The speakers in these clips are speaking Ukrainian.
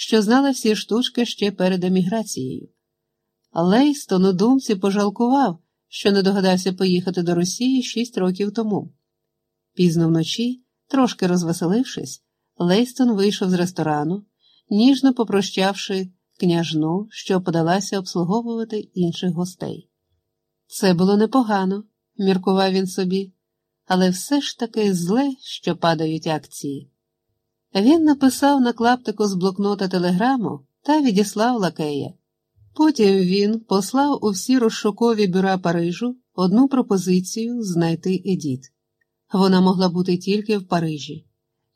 що знала всі штучки ще перед еміграцією. Лейстон у думці пожалкував, що не догадався поїхати до Росії шість років тому. Пізно вночі, трошки розвеселившись, Лейстон вийшов з ресторану, ніжно попрощавши княжну, що подалася обслуговувати інших гостей. Це було непогано, міркував він собі, але все ж таки зле, що падають акції. Він написав на клаптику з блокнота телеграму та відіслав лакея. Потім він послав у всі розшукові бюра Парижу одну пропозицію знайти Едіт. Вона могла бути тільки в Парижі.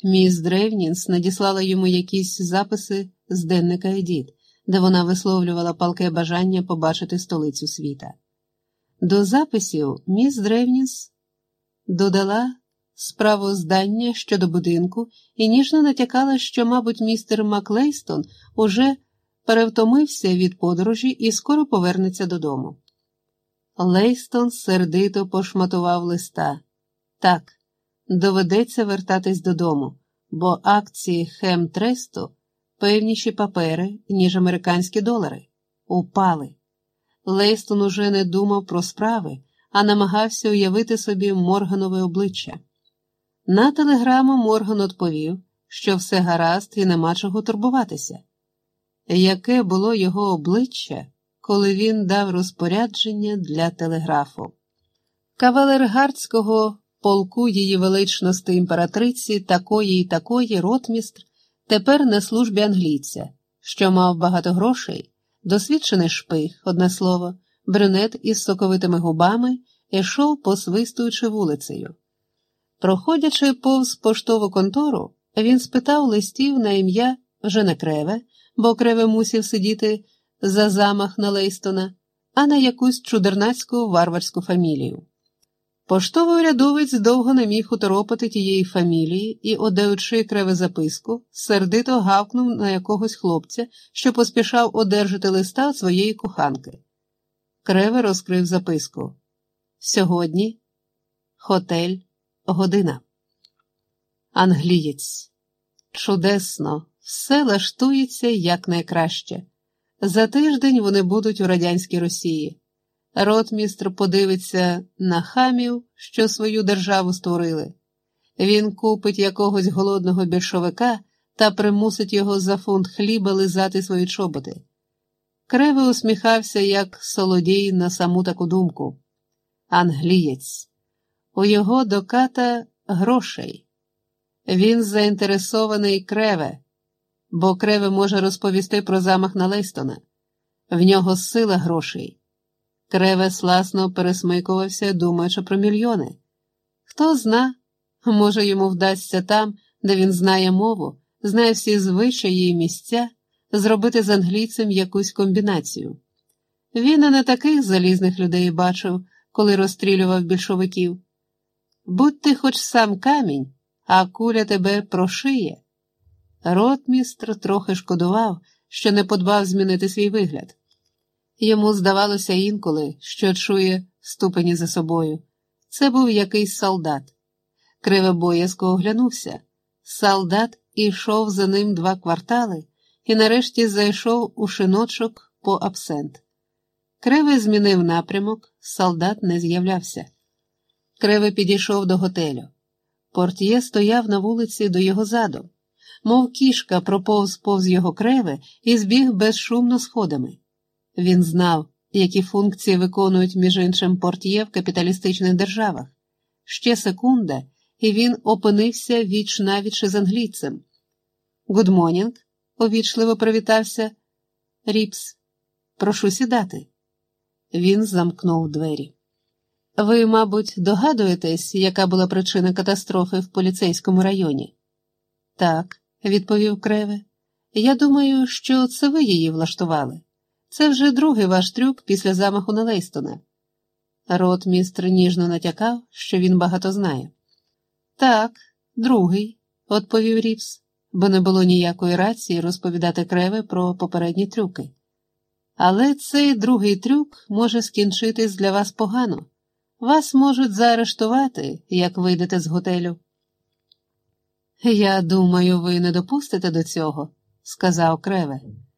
Міс Древнінс надіслала йому якісь записи з денника Едіт, де вона висловлювала палке бажання побачити столицю світа. До записів міс Древнінс додала справоздання щодо будинку і ніжно натякала, що, мабуть, містер Маклейстон уже перевтомився від подорожі і скоро повернеться додому. Лейстон сердито пошматував листа. Так, доведеться вертатись додому, бо акції Хемтресту певніші папери, ніж американські долари, упали. Лейстон уже не думав про справи, а намагався уявити собі Морганове обличчя. На телеграму Морган відповів, що все гаразд і нема чого турбуватися. Яке було його обличчя, коли він дав розпорядження для телеграфу? Кавалер Гардського полку її величності імператриці такої і такої ротмістр тепер на службі англійця, що мав багато грошей, досвідчений шпих, одне слово, брюнет із соковитими губами, ішов, посвистуючи вулицею. Проходячи повз поштову контору, він спитав листів на ім'я вже не креве, бо креве мусів сидіти за замах на Лейстона, а на якусь чудернацьку варварську фамілію. Поштовий урядовець довго не міг уторопати тієї фамілії і, одаючи креве записку, сердито гавкнув на якогось хлопця, що поспішав одержати листа своєї коханки. Креве розкрив записку. Сьогодні хотель година. Англієць. Чудесно, все лаштується якнайкраще. За тиждень вони будуть у радянській Росії. Ротмістр подивиться на хамів, що свою державу створили. Він купить якогось голодного більшовика та примусить його за фунт хліба лизати свої чоботи. Кривий усміхався, як солодій на саму таку думку. Англієць. У його доката грошей. Він заінтересований креве, бо креве може розповісти про замах на Лейстона. В нього сила грошей. Креве сласно пересмикувався, думаючи про мільйони. Хто зна, може, йому вдасться там, де він знає мову, знає всі звичаї і місця, зробити з англійцем якусь комбінацію. Він і не таких залізних людей бачив, коли розстрілював більшовиків. Будь ти хоч сам камінь, а куля тебе прошиє. Ротмістр трохи шкодував, що не подбав змінити свій вигляд. Йому здавалося інколи, що чує ступені за собою. Це був якийсь солдат. Криве боязко оглянувся. Солдат ішов за ним два квартали і нарешті зайшов у шиночок по абсент. Криве змінив напрямок, солдат не з'являвся. Криве підійшов до готелю. Портьє стояв на вулиці до його заду, мов кішка проповз повз його креви і збіг безшумно сходами. Він знав, які функції виконують між іншим портьє в капіталістичних державах. Ще секунда, і він опинився віч-на-віч із англійцем. Good morning, ввічливо привітався Ріпс. Прошу сідати. Він замкнув двері. Ви, мабуть, догадуєтесь, яка була причина катастрофи в поліцейському районі? Так, відповів Креве. Я думаю, що це ви її влаштували. Це вже другий ваш трюк після замаху на Лейстона. Ротмістр ніжно натякав, що він багато знає. Так, другий, відповів Ріпс, бо не було ніякої рації розповідати Креве про попередні трюки. Але цей другий трюк може скінчитись для вас погано. Вас можуть заарештувати, як вийдете з готелю. Я думаю, ви не допустите до цього, сказав Креве.